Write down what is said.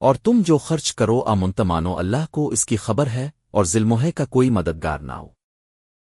اور تم جو خرچ کرو آمنتمانو اللہ کو اس کی خبر ہے اور ذلموہے کا کوئی مددگار نہ ہو۔